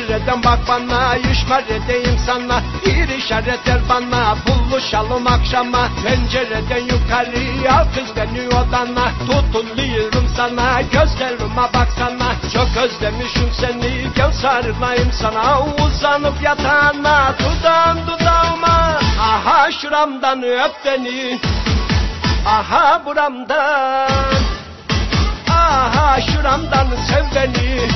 dön bak bana işmer edeyim sana Bir işaret bana buluşalım akşama Pencereden yukarı al kız beni odana Tutuluyorum sana gözlerime baksana Çok özlemişim seni gel sarılayım sana Uzanıp yatağına dudağın dudağıma Aha şuramdan öp beni Aha buramdan Aha şuramdan sev beni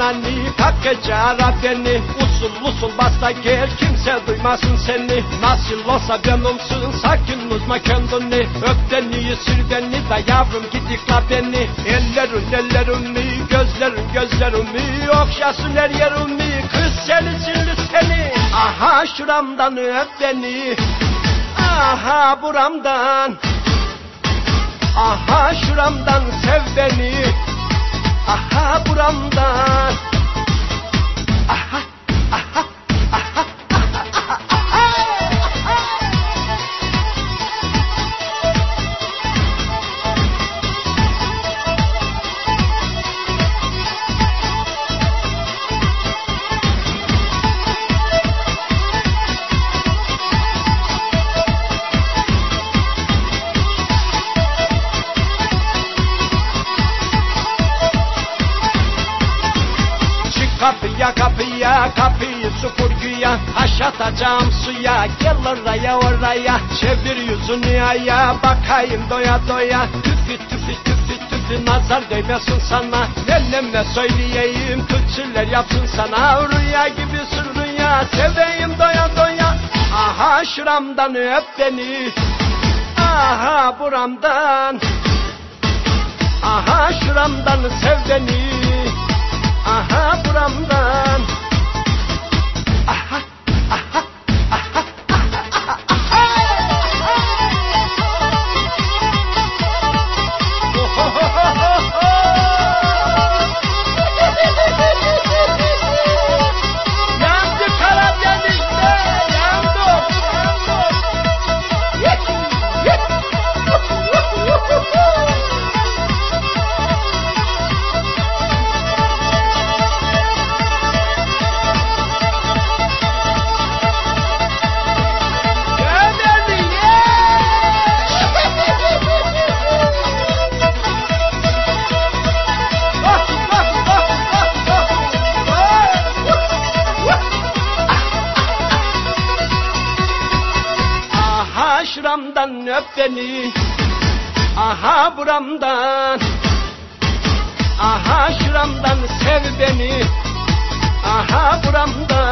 tanani kakece ara beni Usul usul basta gel kimse duymasın seni. Nasıl olsa benimsin sakin uzma kendini. Öp beni sür beni da yavrum gidikla beni Ellerin ellerimi gözlerin gözlerimi Okşasın her yerimi kız seni silli seni. Aha şuramdan öp beni Aha buramdan. Aha şuramdan sev beni. Aha buramdan kapıya kapıyı süpürgüye Aşatacağım suya gel oraya oraya Çevir yüzünü aya bakayım doya doya. Tüfü tüfü tüfü tüfü nazar değmesin sana Nennemle söyleyeyim tütsüller yapsın sana. Rüya gibisin rüya seveyim doya doya. Aha şuramdan öp beni. Aha buramdan. Aha şuramdan sev beni Aha buramdan Aha şuramdan öp beni Aha buramdan. Aha şuramdan sev beni. Aha buramdan